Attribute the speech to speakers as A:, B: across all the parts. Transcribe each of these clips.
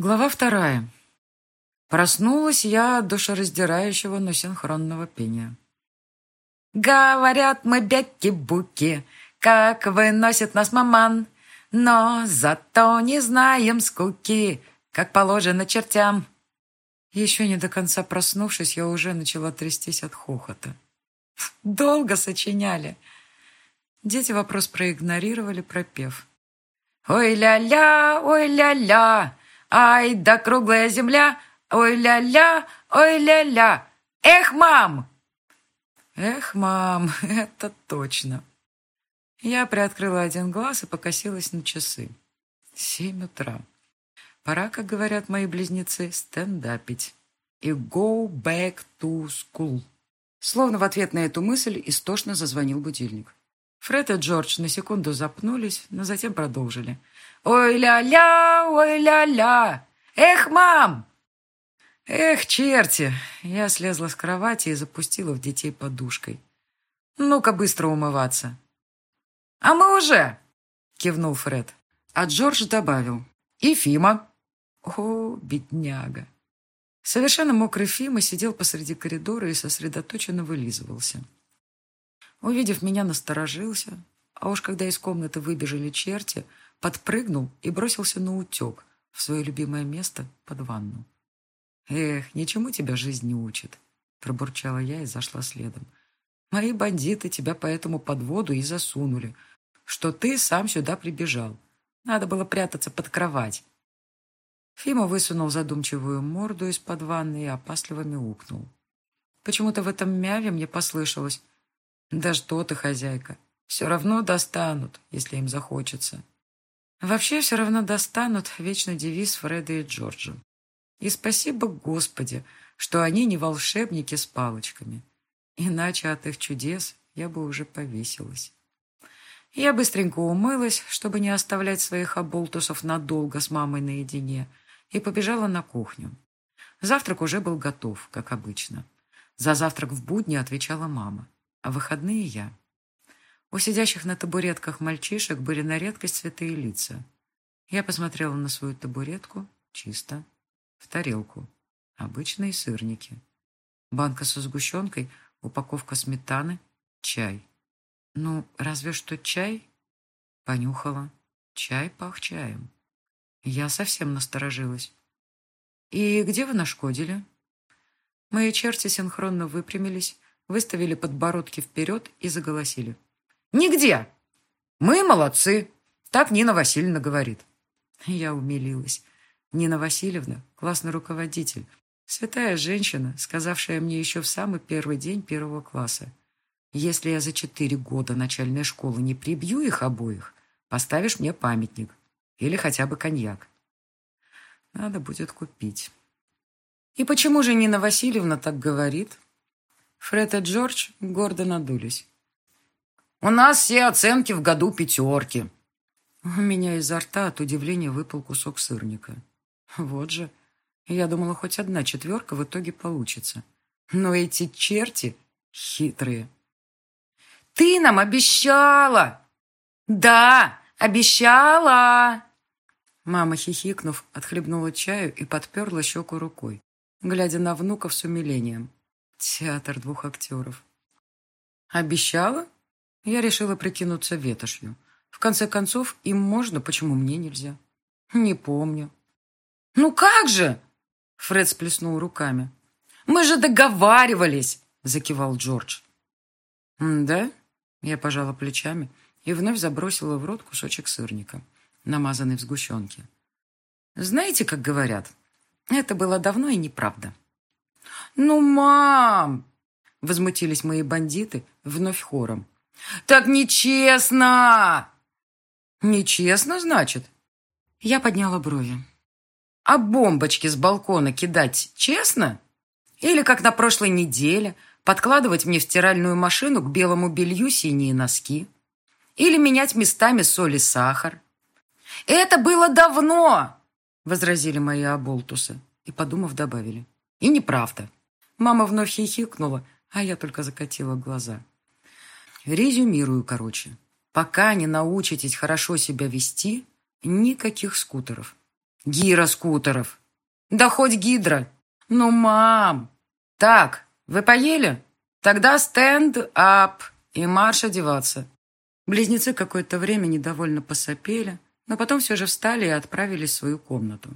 A: Глава вторая. Проснулась я от душераздирающего, но синхронного пения. «Говорят мы бяки-буки, как выносит нас маман, но зато не знаем скуки, как положено чертям». Еще не до конца проснувшись, я уже начала трястись от хохота. Долго сочиняли. Дети вопрос проигнорировали, пропев. «Ой-ля-ля, ой-ля-ля!» Ай да круглая земля, ой-ля-ля, ой-ля-ля. Эх, мам! Эх, мам, это точно. Я приоткрыла один глаз и покосилась на часы. Семь утра. Пора, как говорят мои близнецы, стендапить. И go back to school. Словно в ответ на эту мысль истошно зазвонил будильник. Фред и Джордж на секунду запнулись, но затем продолжили. «Ой-ля-ля, ой-ля-ля! Эх, мам!» «Эх, черти!» Я слезла с кровати и запустила в детей подушкой. «Ну-ка быстро умываться!» «А мы уже!» — кивнул Фред. А Джордж добавил. «И Фима!» «О, бедняга!» Совершенно мокрый Фима сидел посреди коридора и сосредоточенно вылизывался. Увидев меня, насторожился, а уж когда из комнаты выбежали черти, подпрыгнул и бросился на утек в свое любимое место под ванну. «Эх, ничему тебя жизнь не учит», — пробурчала я и зашла следом. «Мои бандиты тебя поэтому под воду и засунули, что ты сам сюда прибежал. Надо было прятаться под кровать». Фима высунул задумчивую морду из-под ванны и опасливо мяукнул. Почему-то в этом мяве мне послышалось «Да что ты, хозяйка, все равно достанут, если им захочется». Вообще все равно достанут вечный девиз Фреда и Джорджа. И спасибо Господи, что они не волшебники с палочками. Иначе от их чудес я бы уже повесилась. Я быстренько умылась, чтобы не оставлять своих оболтусов надолго с мамой наедине, и побежала на кухню. Завтрак уже был готов, как обычно. За завтрак в будни отвечала мама, а выходные я. У сидящих на табуретках мальчишек были на редкость святые лица. Я посмотрела на свою табуретку. Чисто. В тарелку. Обычные сырники. Банка со сгущенкой, упаковка сметаны, чай. Ну, разве что чай? Понюхала. Чай пах чаем. Я совсем насторожилась. «И где вы нашкодили?» Мои черти синхронно выпрямились, выставили подбородки вперед и заголосили. Нигде. Мы молодцы. Так Нина Васильевна говорит. Я умилилась. Нина Васильевна – классный руководитель. Святая женщина, сказавшая мне еще в самый первый день первого класса. Если я за четыре года начальной школы не прибью их обоих, поставишь мне памятник. Или хотя бы коньяк. Надо будет купить. И почему же Нина Васильевна так говорит? Фред и Джордж гордо надулись. У нас все оценки в году пятерки. У меня изо рта от удивления выпал кусок сырника. Вот же. Я думала, хоть одна четверка в итоге получится. Но эти черти хитрые. Ты нам обещала! Да, обещала! Мама, хихикнув, отхлебнула чаю и подперла щеку рукой, глядя на внуков с умилением. Театр двух актеров. «Обещала?» Я решила прикинуться ветошью. В конце концов, им можно, почему мне нельзя? Не помню. «Ну как же?» Фред сплеснул руками. «Мы же договаривались!» Закивал Джордж. «Да?» Я пожала плечами и вновь забросила в рот кусочек сырника, намазанный в сгущенке. «Знаете, как говорят, это было давно и неправда». «Ну, мам!» Возмутились мои бандиты вновь хором. «Так нечестно!» «Нечестно, значит?» Я подняла брови. «А бомбочки с балкона кидать честно? Или, как на прошлой неделе, подкладывать мне в стиральную машину к белому белью синие носки? Или менять местами соль и сахар?» «Это было давно!» — возразили мои оболтусы и, подумав, добавили. «И неправда». Мама вновь хихикнула, а я только закатила глаза. Резюмирую, короче. Пока не научитесь хорошо себя вести, никаких скутеров. Гира скутеров. Да хоть гидра. Ну, мам. Так, вы поели? Тогда стенд-ап и марш одеваться. Близнецы какое-то время недовольно посопели, но потом все же встали и отправились в свою комнату.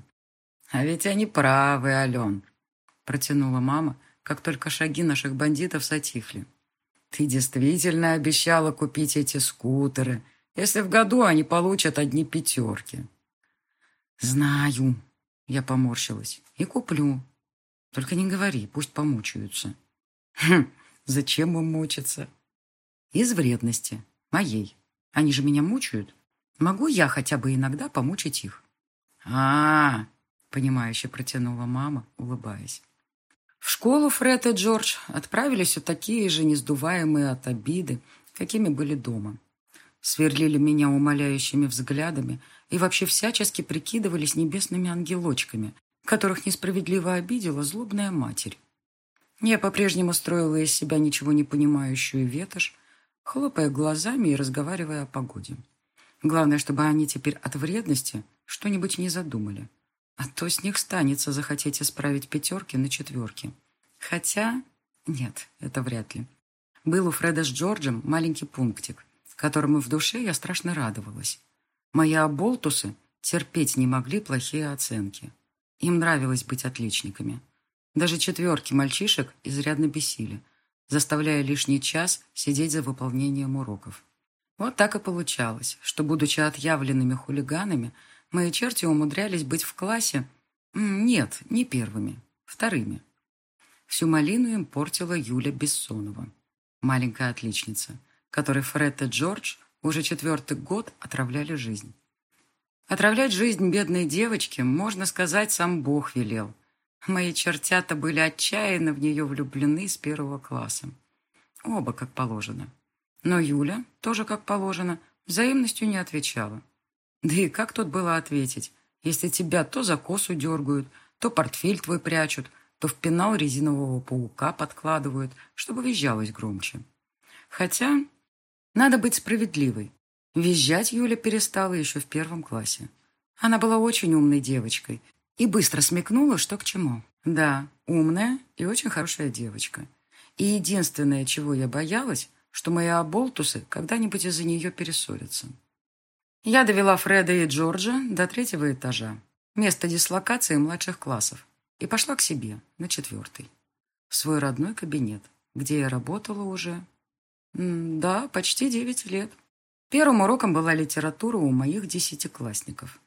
A: «А ведь они правы, Ален», — протянула мама, как только шаги наших бандитов затихли. «Ты действительно обещала купить эти скутеры, если в году они получат одни пятерки». «Знаю», — я поморщилась, — «и куплю. Только не говори, пусть помучаются». «Хм, зачем им мучиться?» «Из вредности. Моей. Они же меня мучают. Могу я хотя бы иногда помучить их?» «А-а-а!» понимающе протянула мама, улыбаясь. Школу Фред и Джордж отправились все такие же несдуваемые от обиды, какими были дома. Сверлили меня умоляющими взглядами и вообще всячески прикидывались небесными ангелочками, которых несправедливо обидела злобная матерь. Я по-прежнему строила из себя ничего не понимающую ветошь, хлопая глазами и разговаривая о погоде. Главное, чтобы они теперь от вредности что-нибудь не задумали. А то с них станется захотеть исправить пятерки на четверки. Хотя... Нет, это вряд ли. Был у Фреда с Джорджем маленький пунктик, которому в душе я страшно радовалась. Мои оболтусы терпеть не могли плохие оценки. Им нравилось быть отличниками. Даже четверки мальчишек изрядно бесили, заставляя лишний час сидеть за выполнением уроков. Вот так и получалось, что, будучи отъявленными хулиганами, Мои черти умудрялись быть в классе... Нет, не первыми, вторыми. Всю малину им портила Юля Бессонова, маленькая отличница, которой Фред и Джордж уже четвертый год отравляли жизнь. Отравлять жизнь бедной девочки, можно сказать, сам Бог велел. Мои чертята были отчаянно в нее влюблены с первого класса. Оба как положено. Но Юля, тоже как положено, взаимностью не отвечала. Да и как тут было ответить, если тебя то за косу дергают, то портфель твой прячут, то в пенал резинового паука подкладывают, чтобы визжалось громче. Хотя надо быть справедливой. Визжать Юля перестала еще в первом классе. Она была очень умной девочкой и быстро смекнула, что к чему. Да, умная и очень хорошая девочка. И единственное, чего я боялась, что мои оболтусы когда-нибудь из-за нее перессорятся. Я довела Фреда и Джорджа до третьего этажа, места дислокации младших классов, и пошла к себе, на четвертый, в свой родной кабинет, где я работала уже, да, почти девять лет. Первым уроком была литература у моих десятиклассников.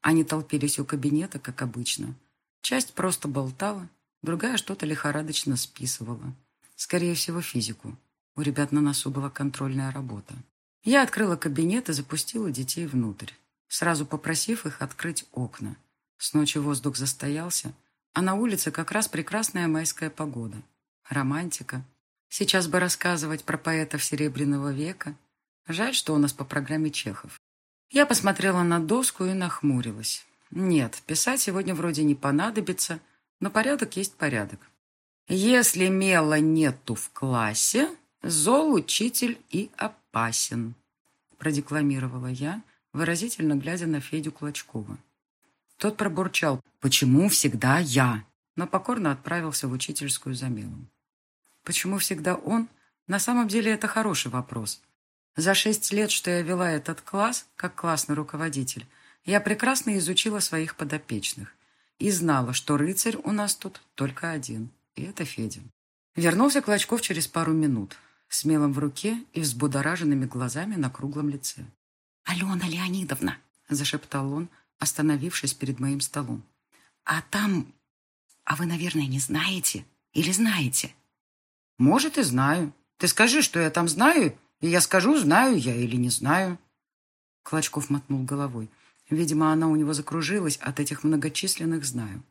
A: Они толпились у кабинета, как обычно. Часть просто болтала, другая что-то лихорадочно списывала. Скорее всего, физику. У ребят на носу была контрольная работа. Я открыла кабинет и запустила детей внутрь, сразу попросив их открыть окна. С ночи воздух застоялся, а на улице как раз прекрасная майская погода. Романтика. Сейчас бы рассказывать про поэтов Серебряного века. Жаль, что у нас по программе Чехов. Я посмотрела на доску и нахмурилась. Нет, писать сегодня вроде не понадобится, но порядок есть порядок. Если мела нету в классе, зол учитель и опасен», — продекламировала я, выразительно глядя на Федю Клочкова. Тот пробурчал «Почему всегда я?» но покорно отправился в учительскую замену. Почему всегда он? На самом деле это хороший вопрос. За шесть лет, что я вела этот класс, как классный руководитель, я прекрасно изучила своих подопечных и знала, что рыцарь у нас тут только один, и это Федя. Вернулся Клочков через пару минут с мелом в руке и взбудораженными глазами на круглом лице. «Алена Леонидовна!» – зашептал он, остановившись перед моим столом. «А там... А вы, наверное, не знаете? Или знаете?» «Может, и знаю. Ты скажи, что я там знаю, и я скажу, знаю я или не знаю». Клочков мотнул головой. Видимо, она у него закружилась от этих многочисленных «знаю».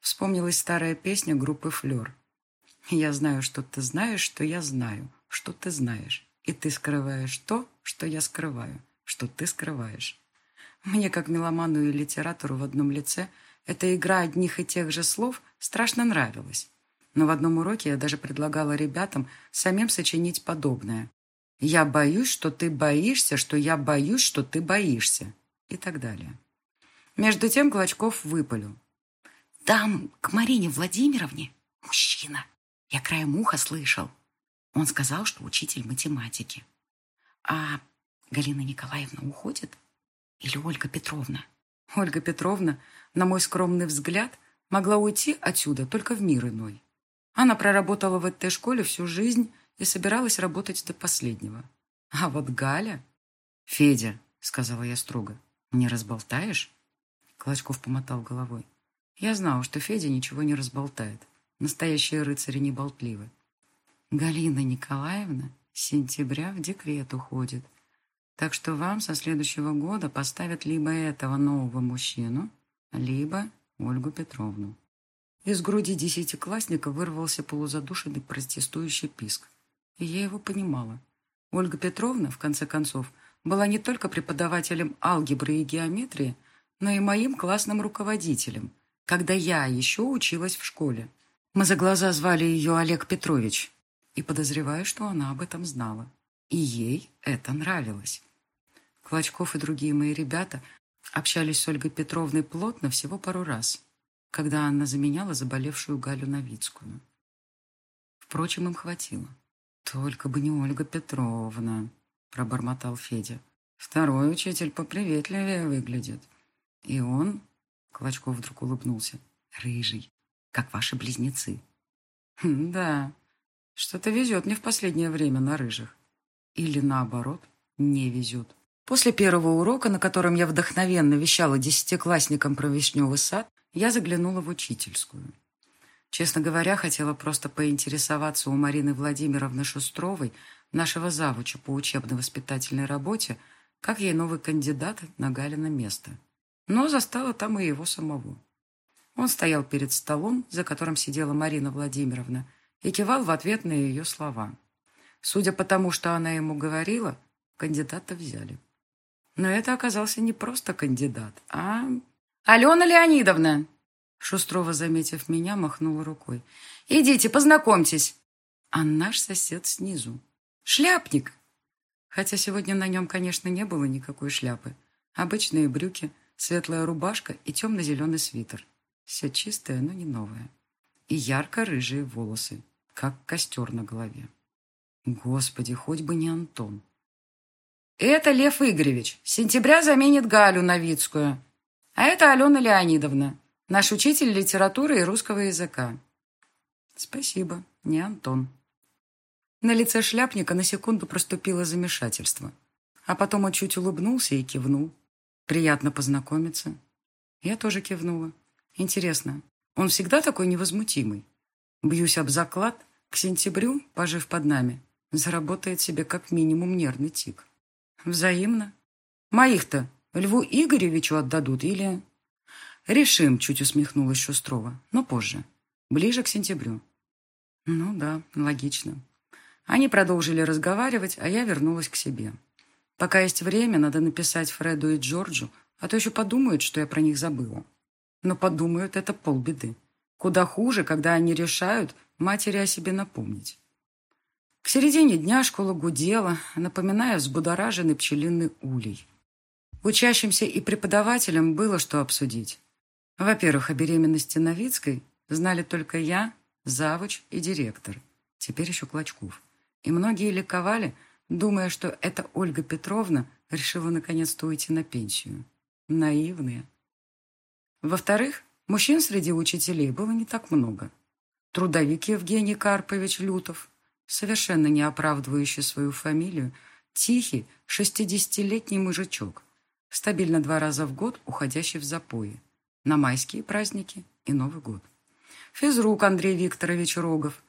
A: Вспомнилась старая песня группы «Флёр». «Я знаю, что ты знаешь, что я знаю что ты знаешь, и ты скрываешь то, что я скрываю, что ты скрываешь. Мне, как меломану и литератору в одном лице, эта игра одних и тех же слов страшно нравилась. Но в одном уроке я даже предлагала ребятам самим сочинить подобное. «Я боюсь, что ты боишься, что я боюсь, что ты боишься» и так далее. Между тем Клочков выпалил.
B: «Там, к Марине Владимировне, мужчина. Я краем уха слышал. Он сказал, что учитель математики. А Галина Николаевна уходит? Или Ольга Петровна?»
A: Ольга Петровна, на мой скромный взгляд, могла уйти отсюда только в мир иной. Она проработала в этой школе всю жизнь и собиралась работать до последнего. А вот Галя... «Федя», — сказала я строго, — «не разболтаешь?» Клочков помотал головой. Я знал, что Федя ничего не разболтает. Настоящие рыцари не болтливы. Галина Николаевна с сентября в декрет уходит. Так что вам со следующего года поставят либо этого нового мужчину, либо Ольгу Петровну. Из груди десятиклассника вырвался полузадушенный протестующий писк. И я его понимала. Ольга Петровна, в конце концов, была не только преподавателем алгебры и геометрии, но и моим классным руководителем, когда я еще училась в школе. Мы за глаза звали ее Олег Петрович, и подозреваю, что она об этом знала. И ей это нравилось. Клочков и другие мои ребята общались с Ольгой Петровной плотно всего пару раз, когда Анна заменяла заболевшую Галю Новицкую. Впрочем, им хватило. «Только бы не Ольга Петровна», — пробормотал Федя. «Второй учитель поприветливее выглядит. И он...» — Клочков вдруг улыбнулся. «Рыжий, как ваши близнецы». «Хм, «Да, что-то везет мне в последнее время на рыжих. Или наоборот, не везет». После первого урока, на котором я вдохновенно вещала десятиклассникам про вишневый сад, я заглянула в учительскую. Честно говоря, хотела просто поинтересоваться у Марины Владимировны Шустровой, нашего завуча по учебно-воспитательной работе, как ей новый кандидат на Галина место. Но застала там и его самого. Он стоял перед столом, за которым сидела Марина Владимировна, и кивал в ответ на ее слова. Судя по тому, что она ему говорила, кандидата взяли. Но это оказался не просто кандидат, а... «Алена Леонидовна!» Шустрова, заметив меня, махнула рукой. «Идите, познакомьтесь!» А наш сосед снизу. «Шляпник!» Хотя сегодня на нем, конечно, не было никакой шляпы. Обычные брюки, светлая рубашка и темно-зеленый свитер. Все чистое, но не новое. И ярко-рыжие волосы, как костер на голове. Господи, хоть бы не Антон. «Это Лев Игоревич. Сентября заменит Галю Новицкую. А это Алена Леонидовна. Наш учитель литературы и русского языка. Спасибо, не Антон. На лице шляпника на секунду проступило замешательство. А потом он чуть улыбнулся и кивнул. Приятно познакомиться. Я тоже кивнула. Интересно, он всегда такой невозмутимый? Бьюсь об заклад, к сентябрю, пожив под нами, заработает себе как минимум нервный тик. Взаимно. Моих-то Льву Игоревичу отдадут или... «Решим», — чуть усмехнулась Шустрова, но позже, ближе к сентябрю. Ну да, логично. Они продолжили разговаривать, а я вернулась к себе. Пока есть время, надо написать Фреду и Джорджу, а то еще подумают, что я про них забыла. Но подумают, это полбеды. Куда хуже, когда они решают матери о себе напомнить. К середине дня школа гудела, напоминая взбудораженный пчелиный улей. Учащимся и преподавателям было что обсудить. Во-первых, о беременности Новицкой знали только я, завуч и директор, теперь еще Клочков. И многие ликовали, думая, что эта Ольга Петровна решила наконец-то уйти на пенсию. Наивные. Во-вторых, мужчин среди учителей было не так много. Трудовик Евгений Карпович Лютов, совершенно не оправдывающий свою фамилию, тихий, шестидесятилетний мужичок, стабильно два раза в год уходящий в запои на майские праздники и Новый год. Физрук Андрей Викторович Рогов,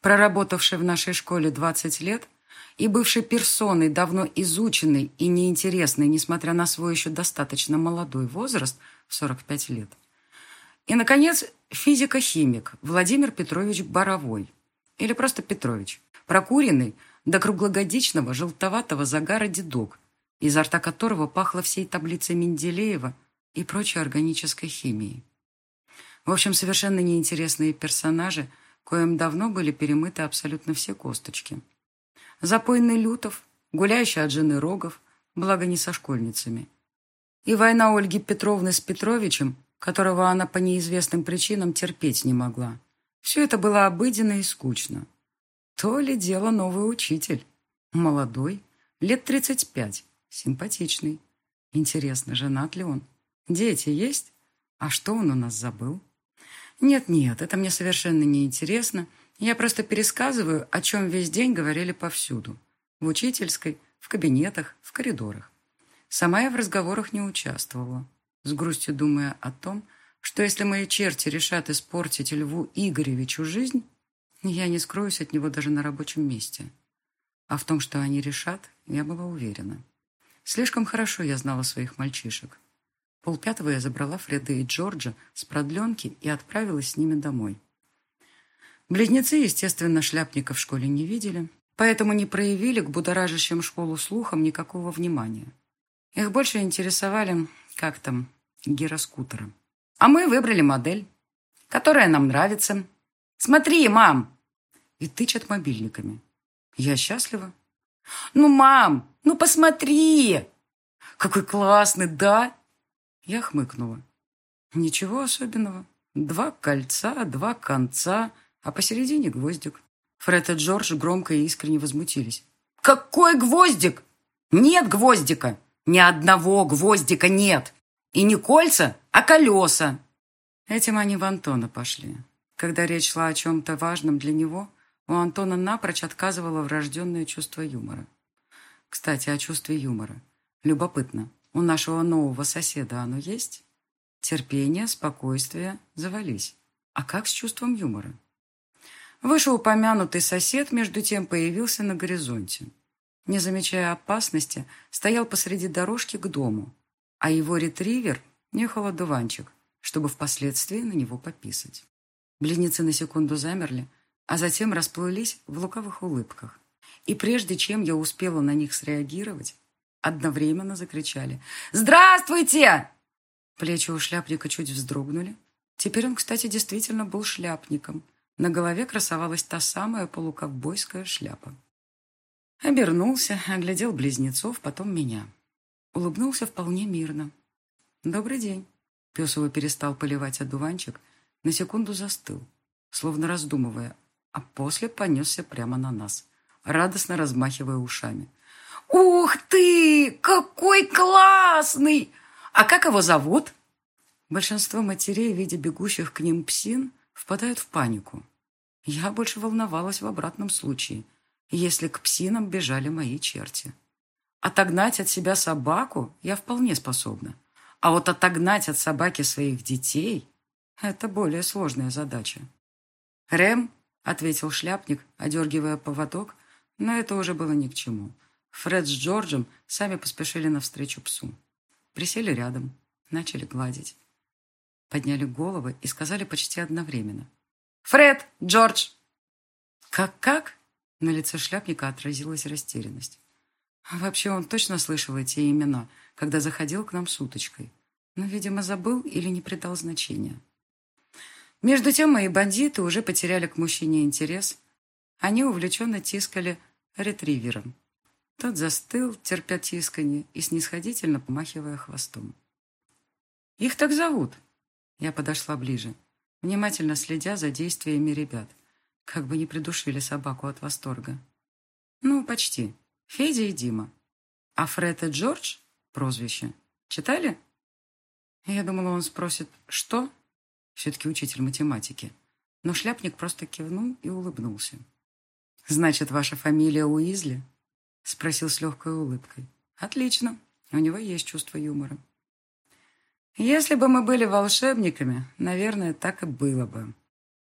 A: проработавший в нашей школе 20 лет и бывший персоной, давно изученной и неинтересной, несмотря на свой еще достаточно молодой возраст, в 45 лет. И, наконец, физико-химик Владимир Петрович Боровой, или просто Петрович, прокуренный до круглогодичного желтоватого загара дедок, изо рта которого пахло всей таблицей Менделеева и прочей органической химией. В общем, совершенно неинтересные персонажи, коим давно были перемыты абсолютно все косточки. Запойный Лютов, гуляющий от жены Рогов, благо не со школьницами.
B: и война Ольги Петровны с Петровичем, которого она по неизвестным причинам терпеть не могла. Все это было обыденно и скучно. То ли дело новый учитель. Молодой, лет тридцать пять, симпатичный. Интересно, женат ли он? Дети есть? А что он у нас забыл? Нет-нет, это мне совершенно не интересно. Я просто пересказываю, о чем весь день говорили повсюду. В учительской, в кабинетах, в коридорах. Сама я в разговорах не участвовала, с грустью думая о том, что если мои черти решат испортить Льву Игоревичу жизнь, я не скроюсь от него даже на рабочем месте. А в том, что они решат, я была уверена. Слишком хорошо я знала своих мальчишек. Полпятого я забрала Фреда и Джорджа с продленки и отправилась с ними домой. Близнецы, естественно, шляпника в школе не видели, поэтому не проявили к будоражащим школу слухам никакого внимания. Их больше интересовали, как там, гироскутеры. А мы выбрали модель, которая нам нравится. Смотри, мам! И тычат мобильниками. Я счастлива. Ну, мам, ну посмотри! Какой классный, да? Я хмыкнула. Ничего особенного. Два кольца, два конца, а посередине гвоздик. Фред и Джордж громко и искренне возмутились. «Какой гвоздик? Нет гвоздика! Ни одного гвоздика нет! И не кольца, а колеса!» Этим они в Антона пошли. Когда речь шла о чем-то важном для него, у Антона напрочь отказывало врожденное чувство юмора. Кстати, о чувстве юмора. Любопытно, у нашего нового соседа оно есть? Терпение, спокойствие, завались. А как с чувством юмора? Вышеупомянутый сосед, между тем, появился на горизонте. Не замечая опасности, стоял посреди дорожки к дому, а его ретривер нюхал одуванчик, чтобы впоследствии на него пописать. Близнецы на секунду замерли, а затем расплылись в лукавых улыбках. И прежде чем я успела на них среагировать, одновременно закричали «Здравствуйте!». Плечи у шляпника чуть вздрогнули. Теперь он, кстати, действительно был шляпником. На голове красовалась та самая полуковбойская шляпа. Обернулся, оглядел близнецов, потом меня. Улыбнулся вполне мирно. «Добрый день». Пес его перестал поливать одуванчик, на секунду застыл, словно раздумывая, а после понесся прямо на нас, радостно размахивая ушами. «Ух ты! Какой классный! А как его зовут?» Большинство матерей, видя бегущих к ним псин, впадают в панику. Я больше волновалась в обратном случае, если к псинам бежали мои черти. Отогнать от себя собаку я вполне способна. А вот отогнать от собаки своих детей – это более сложная задача. «Рэм», – ответил шляпник, одергивая поводок, но это уже было ни к чему – Фред с Джорджем сами поспешили навстречу псу. Присели рядом, начали гладить. Подняли головы и сказали почти одновременно. «Фред! Джордж!» «Как-как?» На лице шляпника отразилась растерянность. Вообще он точно слышал эти имена, когда заходил к нам с уточкой. Но, видимо, забыл или не придал значения. Между тем мои бандиты уже потеряли к мужчине интерес. Они увлеченно тискали ретривером. Тот застыл, терпя тисканье и снисходительно помахивая хвостом. «Их так зовут!» Я подошла ближе, внимательно следя за действиями ребят, как бы не придушили собаку от восторга. «Ну, почти. Федя и Дима. А Фред и Джордж — прозвище. Читали?» Я думала, он спросит «Что?» Все-таки учитель математики. Но шляпник просто кивнул и улыбнулся. «Значит, ваша фамилия Уизли?» Спросил с легкой улыбкой. Отлично. У него есть чувство юмора. Если бы мы были волшебниками, наверное, так и было бы.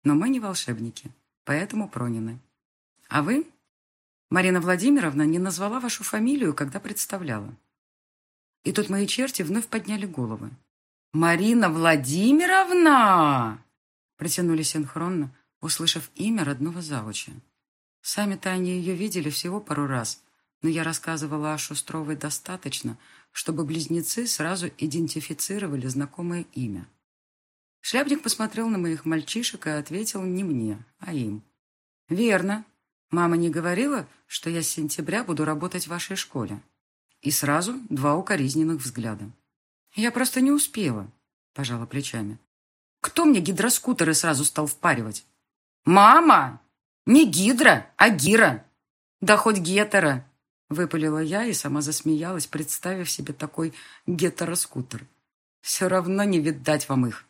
B: Но мы не волшебники, поэтому пронены. А вы? Марина Владимировна не назвала вашу фамилию, когда представляла. И тут мои черти вновь подняли головы. «Марина Владимировна!» Протянули синхронно, услышав имя родного завуча. Сами-то они ее видели всего пару раз, но я рассказывала о Шустровой достаточно, чтобы близнецы сразу идентифицировали знакомое имя. Шляпник посмотрел на моих мальчишек и ответил не мне, а им. «Верно. Мама не говорила, что я с сентября буду работать в вашей школе?» И сразу два укоризненных взгляда.
A: Я просто не успела, пожала плечами. Кто мне гидроскутеры сразу стал впаривать? Мама! Не гидро, а гира. Да хоть гетера, выпалила я и сама засмеялась, представив себе такой гетероскутер. Все равно не видать вам их.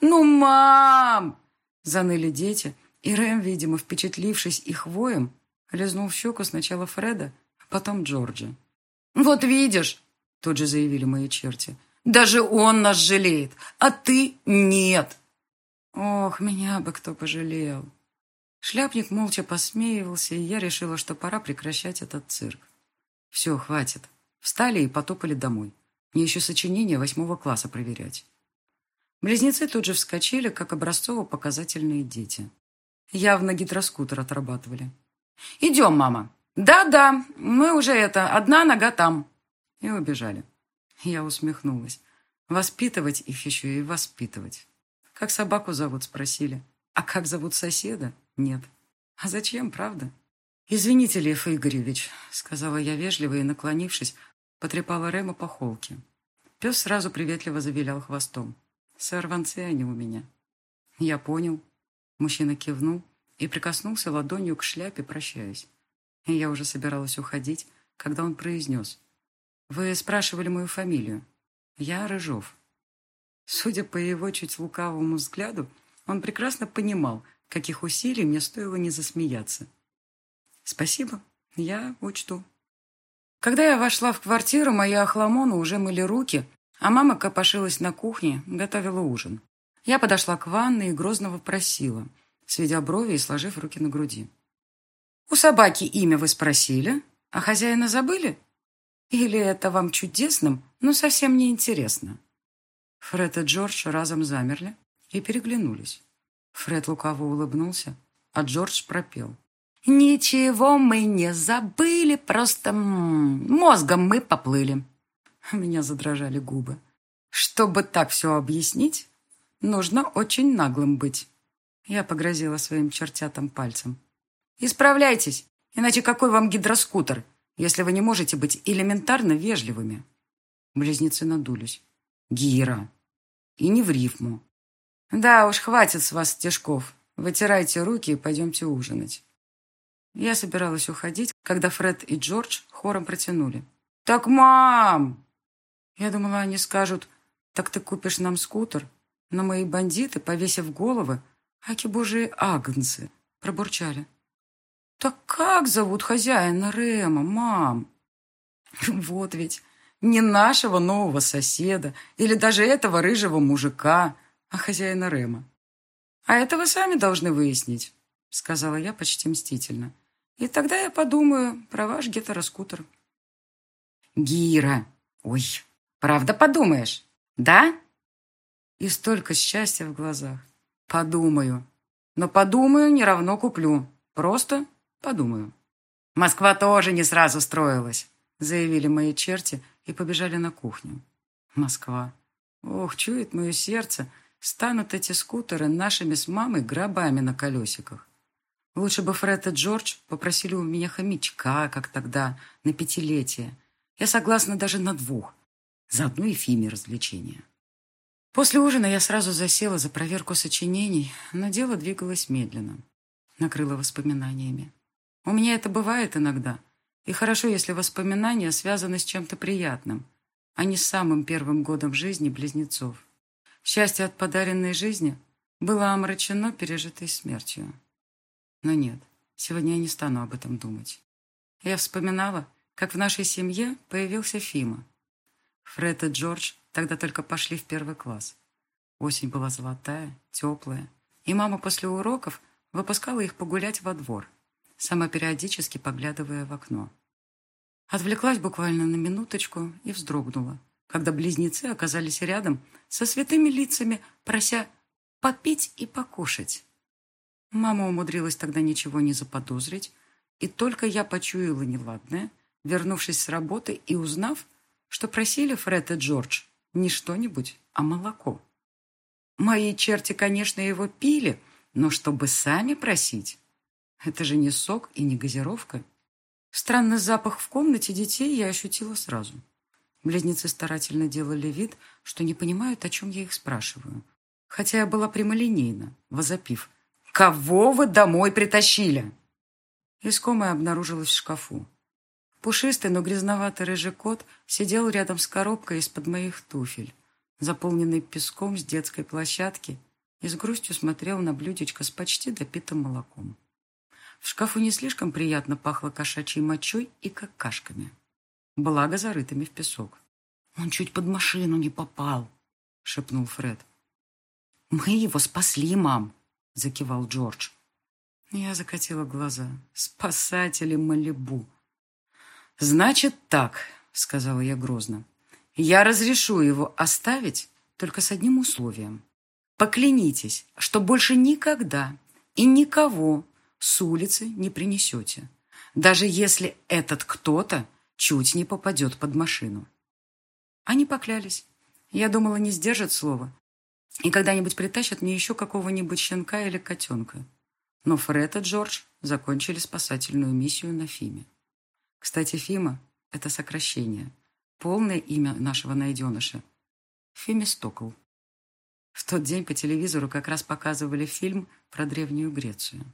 A: «Ну, мам!» — заныли дети, и Рэм, видимо, впечатлившись их воем, лизнул в щеку сначала Фреда, а потом Джорджа. «Вот видишь!» — тут же заявили мои черти. «Даже он нас жалеет, а ты нет!» Ох, меня бы кто пожалел. Шляпник молча посмеивался, и я решила, что пора прекращать этот цирк. Все, хватит. Встали и потопали домой. Мне еще сочинение восьмого класса проверять. Близнецы тут же вскочили, как образцово-показательные дети. Явно гидроскутер отрабатывали. «Идем, мама!» «Да-да, мы уже это, одна нога там!» И убежали. Я усмехнулась. Воспитывать их еще и воспитывать. Как собаку зовут, спросили. А как зовут соседа? Нет. А зачем, правда? «Извините, Лев Игоревич», — сказала я вежливо и, наклонившись, потрепала Рема по холке. Пес сразу приветливо завилял хвостом. Сорванцы они у меня. Я понял. Мужчина кивнул и прикоснулся ладонью к шляпе, прощаясь. И я уже собиралась уходить, когда он произнес. Вы спрашивали мою фамилию. Я Рыжов. Судя по его чуть лукавому взгляду, он прекрасно понимал, каких усилий мне стоило не засмеяться. Спасибо, я учту. Когда я вошла в квартиру, мои охламоны уже мыли руки, а мама копошилась на кухне, готовила ужин. Я подошла к ванной и грозно вопросила, сведя брови и сложив руки на груди. «У собаки имя вы спросили, а хозяина забыли? Или это вам чудесным, но совсем не интересно?» Фред и Джордж разом замерли и переглянулись. Фред лукаво улыбнулся, а Джордж пропел. «Ничего мы не забыли, просто мозгом мы поплыли». У меня задрожали губы. Чтобы так все объяснить, нужно очень наглым быть. Я погрозила своим чертятам пальцем. Исправляйтесь, иначе какой вам гидроскутер, если вы не можете быть элементарно вежливыми? Близнецы надулись. Гира. И не в рифму. Да уж, хватит с вас стежков. Вытирайте руки и пойдемте ужинать. Я собиралась уходить, когда Фред и Джордж хором протянули. «Так, мам!» Я думала, они скажут, так ты купишь нам скутер. Но мои бандиты, повесив головы, аки божие агнцы, пробурчали. Так как зовут хозяина Рема, мам? Вот ведь не нашего нового соседа или даже этого рыжего мужика, а хозяина Рема. А это вы сами должны выяснить, сказала я почти мстительно. И тогда я подумаю про ваш гетероскутер. Гира! Ой, Правда подумаешь, да? И столько счастья в глазах. Подумаю. Но подумаю не равно куплю. Просто подумаю. Москва тоже не сразу строилась, заявили мои черти и побежали на кухню. Москва. Ох, чует мое сердце, станут эти скутеры нашими с мамой гробами на колесиках. Лучше бы Фред и Джордж попросили у меня хомячка, как тогда, на пятилетие. Я согласна даже на двух. Заодно и Фиме развлечения. После ужина я сразу засела за проверку сочинений, но дело двигалось медленно. Накрыло воспоминаниями. У меня это бывает иногда. И хорошо, если воспоминания связаны с чем-то приятным, а не с самым первым годом жизни близнецов. Счастье от подаренной жизни было омрачено пережитой смертью. Но нет, сегодня я не стану об этом думать. Я вспоминала, как в нашей семье появился Фима. Фред и Джордж тогда только пошли в первый класс. Осень была золотая, теплая, и мама после уроков выпускала их погулять во двор, сама периодически поглядывая в окно. Отвлеклась буквально на минуточку и вздрогнула, когда близнецы оказались рядом со святыми лицами, прося попить и покушать. Мама умудрилась тогда ничего не заподозрить, и только я почуяла неладное, вернувшись с работы и узнав, что просили Фред и Джордж не что-нибудь, а молоко. Мои черти, конечно, его пили, но чтобы сами просить. Это же не сок и не газировка. Странный запах в комнате детей я ощутила сразу.
B: Близнецы старательно делали вид, что не понимают, о чем я их спрашиваю. Хотя я была прямолинейна, возопив. «Кого вы домой притащили?» Искомая обнаружилась в шкафу. Пушистый, но грязноватый рыжий кот сидел рядом с коробкой из-под моих туфель, заполненной песком с детской площадки, и с грустью смотрел на блюдечко с почти допитым молоком. В шкафу не слишком приятно пахло кошачьей мочой и какашками благо зарытыми в песок. «Он чуть под машину не попал», — шепнул Фред. «Мы его спасли, мам», — закивал Джордж. Я закатила глаза. «Спасатели Малибу». «Значит так», — сказала я грозно. «Я разрешу его оставить только с одним условием. Поклянитесь, что больше никогда и никого с улицы не принесете, даже если этот кто-то чуть не попадет под машину. Они поклялись. Я думала, не сдержат слова. И когда-нибудь притащат мне еще какого-нибудь щенка или котенка. Но Фред и Джордж закончили спасательную миссию на Фиме. Кстати, Фима — это сокращение. Полное имя нашего найденыша — Фемистокл. В тот день по телевизору как раз показывали фильм про Древнюю Грецию.